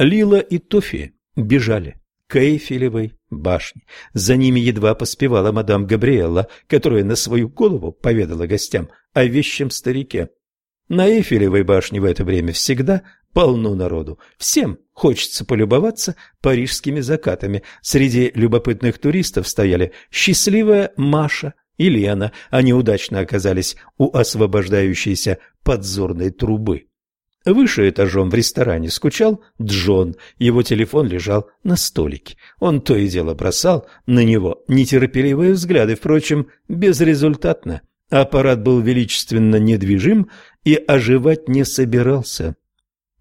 Лила и Тофи бежали к Эйфелевой башне. За ними едва поспевала мадам Габриэлла, которая на свою голову поведала гостям о вещем старике. На Эйфелевой башне в это время всегда полно народу. Всем хочется полюбоваться парижскими закатами. Среди любопытных туристов стояли счастливая Маша и Лена. Они удачно оказались у освобождающейся подзорной трубы. Выше этажом в ресторане скучал Джон, его телефон лежал на столике. Он то и дело бросал на него нетерпеливые взгляды, впрочем, безрезультатно. Аппарат был величественно недвижим и оживать не собирался.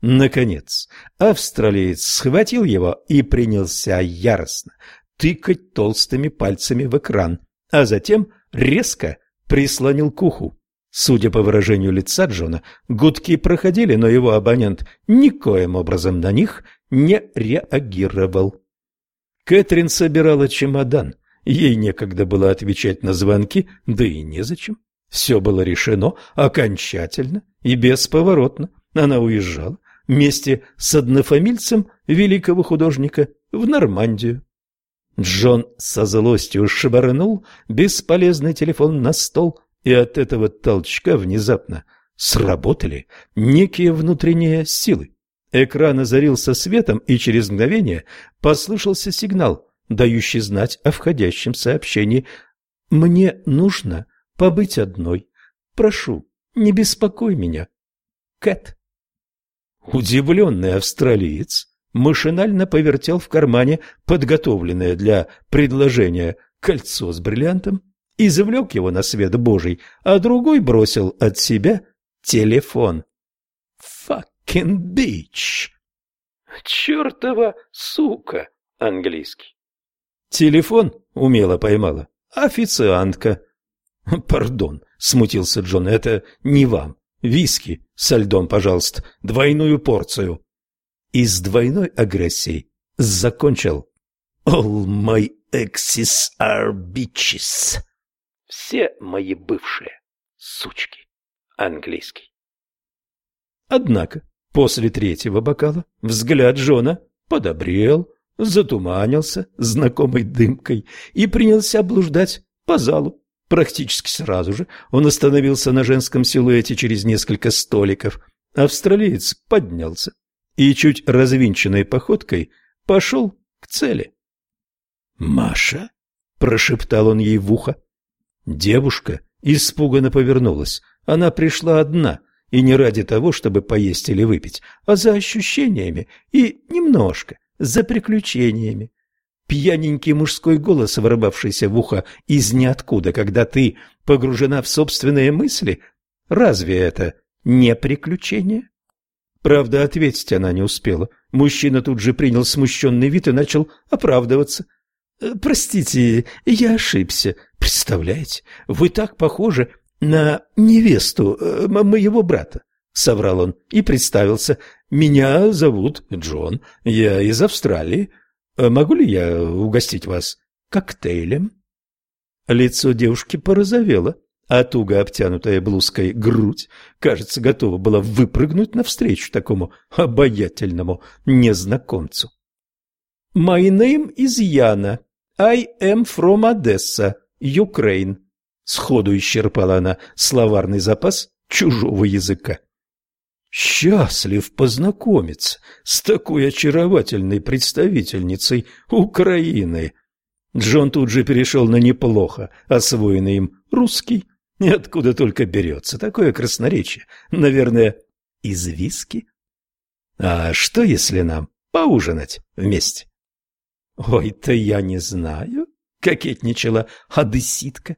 Наконец, австралиец схватил его и принялся яростно тыкать толстыми пальцами в экран, а затем резко прислонил к уху. Судя по выражению лица Джона, гудки проходили, но его абонент никоим образом на них не реагировал. Кэтрин собирала чемодан. Ей некогда было отвечать на звонки, да и незачем. Все было решено окончательно и бесповоротно. Она уезжала вместе с однофамильцем великого художника в Нормандию. Джон со злостью швырнул бесполезный телефон на стол, и от этого толчка внезапно сработали некие внутренние силы. Экран озарился светом, и через мгновение послышался сигнал, дающий знать о входящем сообщении. «Мне нужно побыть одной. Прошу, не беспокой меня. Кэт». Удивленный австралиец машинально повертел в кармане подготовленное для предложения кольцо с бриллиантом, извлек его на свет Божий, а другой бросил от себя телефон. «Fucking bitch!» «Чертова сука!» английский. Телефон умело поймала официантка. «Пардон», — смутился Джон, — «это не вам. Виски со льдом, пожалуйста, двойную порцию». И с двойной агрессией закончил. «All my exes are bitches». Все мои бывшие сучки. Английский. Однако после третьего бокала взгляд Джона подобрел, затуманился знакомой дымкой и принялся блуждать по залу. Практически сразу же он остановился на женском силуэте через несколько столиков. Австралиец поднялся и чуть развинченной походкой пошел к цели. «Маша?» – прошептал он ей в ухо. Девушка испуганно повернулась. Она пришла одна, и не ради того, чтобы поесть или выпить, а за ощущениями и немножко за приключениями. Пьяненький мужской голос, ворвавшийся в ухо из ниоткуда, когда ты погружена в собственные мысли, разве это не приключение? Правда, ответить она не успела. Мужчина тут же принял смущенный вид и начал оправдываться – «Простите, я ошибся. Представляете, вы так похожи на невесту э, моего брата», — соврал он и представился. «Меня зовут Джон, я из Австралии. Э, могу ли я угостить вас коктейлем?» Лицо девушки порозовело, а туго обтянутая блузкой грудь, кажется, готова была выпрыгнуть навстречу такому обаятельному незнакомцу. «My name is Яна», «I am from Odessa, Ukraine», — сходу исчерпала она словарный запас чужого языка. «Счастлив познакомиться с такой очаровательной представительницей Украины». Джон тут же перешел на неплохо освоенный им русский, и откуда только берется такое красноречие, наверное, из виски. А что, если нам поужинать вместе? «Ой-то я не знаю», — кокетничала одесситка.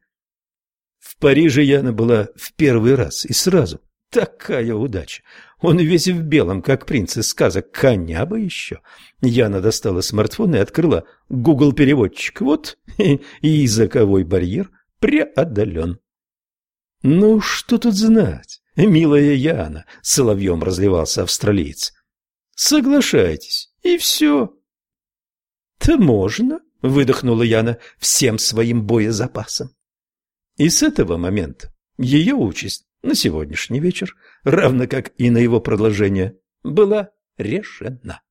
В Париже Яна была в первый раз и сразу. Такая удача! Он весь в белом, как принц из сказок, коня бы еще. Яна достала смартфон и открыла Google переводчик Вот и языковой барьер преодолен. «Ну, что тут знать, милая Яна», — соловьем разливался австралиец. «Соглашайтесь, и все». «Да можно», — выдохнула Яна всем своим боезапасом. И с этого момента ее участь на сегодняшний вечер, равно как и на его продолжение, была решена.